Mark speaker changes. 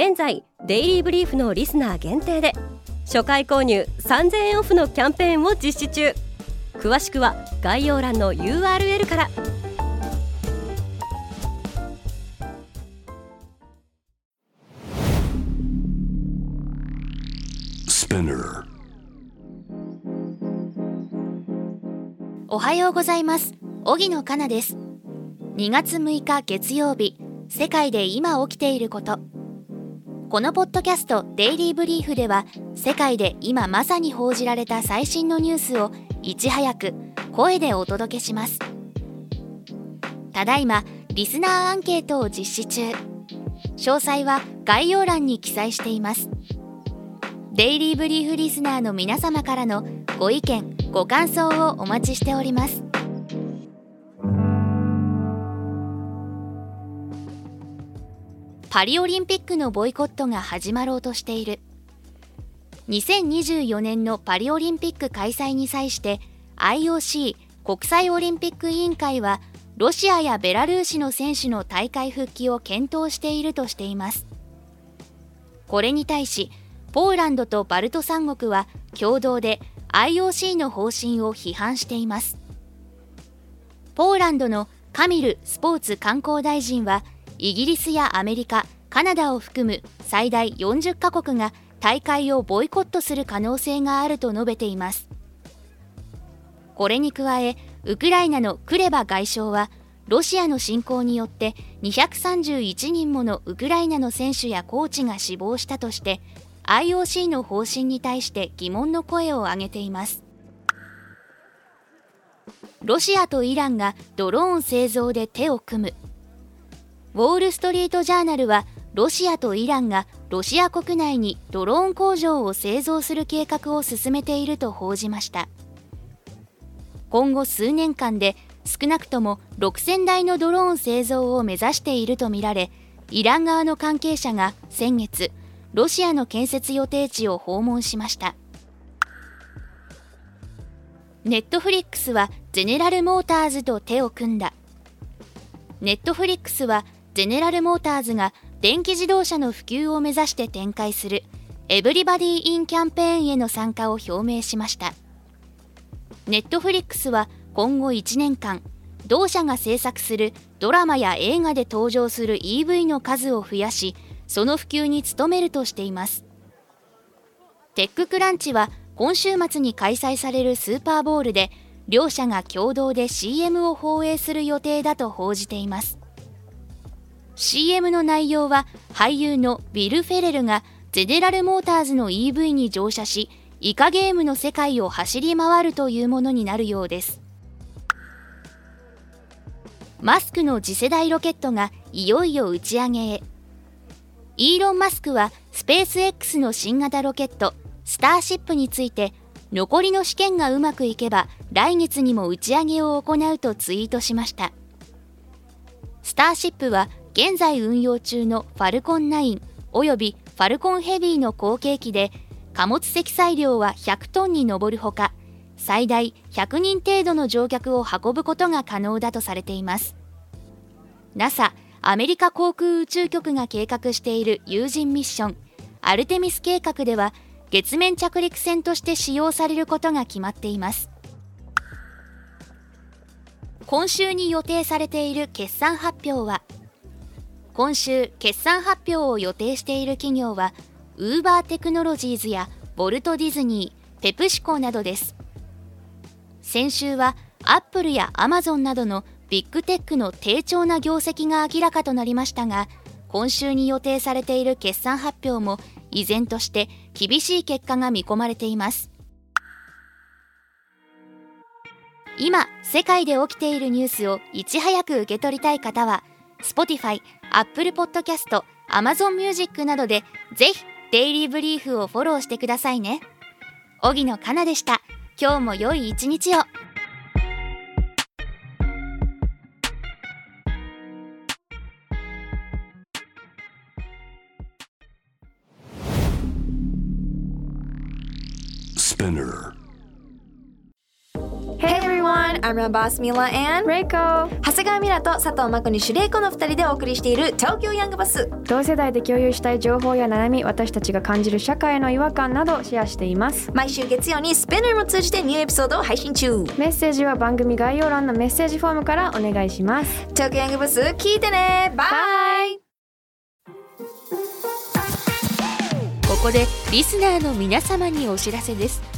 Speaker 1: 現在デイリーブリーフのリスナー限定で初回購入3000円オフのキャンペーンを実施中。詳しくは概要欄の URL から。
Speaker 2: おはようございます。荻野かなです。2月6日月曜日世界で今起きていることこのポッドキャストデイリーブリーフでは世界で今まさに報じられた最新のニュースをいち早く声でお届けします。ただいまリスナーアンケートを実施中。詳細は概要欄に記載しています。デイリーブリーフリスナーの皆様からのご意見ご感想をお待ちしております。パリオリンピックのボイコットが始まろうとしている。2024年のパリオリンピック開催に際して IOC 国際オリンピック委員会はロシアやベラルーシの選手の大会復帰を検討しているとしています。これに対しポーランドとバルト三国は共同で IOC の方針を批判しています。ポーランドのカミルスポーツ観光大臣はイギリスやアメリカ、カナダを含む最大40カ国が大会をボイコットする可能性があると述べています。これに加え、ウクライナのクレバ外相は、ロシアの侵攻によって231人ものウクライナの選手やコーチが死亡したとして、IOC の方針に対して疑問の声を上げています。ロシアとイランがドローン製造で手を組むウォール・ストリート・ジャーナルはロシアとイランがロシア国内にドローン工場を製造する計画を進めていると報じました。今後数年間で少なくとも6000台のドローン製造を目指しているとみられイラン側の関係者が先月ロシアの建設予定地を訪問しました。ネットフリックスはゼネラルモーターズと手を組んだ。ネットフリックスはゼネラルモーターズが電気自動車の普及を目指して展開するエブリバディインキャンペーンへの参加を表明しました。ネットフリックスは今後1年間同社が制作するドラマや映画で登場する EV の数を増やしその普及に努めるとしています。テッククランチは今週末に開催されるスーパーボールで両社が共同で CM を放映する予定だと報じています。CM の内容は俳優のビル・フェレルがゼネラルモーターズの EV に乗車しイカゲームの世界を走り回るというものになるようです。マスクの次世代ロケットがいよいよ打ち上げへ。イーロン・マスクはスペース X の新型ロケットスターシップについて残りの試験がうまくいけば来月にも打ち上げを行うとツイートしました。スターシップは現在運用中のファルコン9およびファルコンヘビーの後継機で貨物積載量は100トンに上るほか最大100人程度の乗客を運ぶことが可能だとされています。NASA アメリカ航空宇宙局が計画している有人ミッションアルテミス計画では月面着陸船として使用されることが決まっています。今週に予定されている決算発表は今週決算発表を予定している企業はウーバーテクノロジーズやボルトディズニーペプシコなどです。先週はアップルやアマゾンなどのビッグテックの低調な業績が明らかとなりましたが今週に予定されている決算発表も依然として厳しい結果が見込まれています。今世界で起きているニュースをいち早く受け取りたい方は Spotify、Apple Podcast、
Speaker 3: Amazon Music などでぜひデイリーブリーフをフォローしてくださいね。荻野かなでした。今日も良い一日を。
Speaker 4: ス p i n n e
Speaker 5: Hey everyone, I'm your boss Mila and
Speaker 6: レイコ
Speaker 5: 長谷川ミラと佐藤真子にシュレイコの2人でお送りしている東京ヤングバス。
Speaker 6: 同世代で共有したい情報や悩み私たちが感じる社会への違和感などシェアしています。
Speaker 5: 毎週月曜にスペナーも通じてニューエピソードを配信中。
Speaker 6: メッセージは番組概要欄のメッセージフォームからお願いします。
Speaker 5: 東京ヤングバス聞いてね。バイ
Speaker 3: ここでリスナーの皆様にお知らせです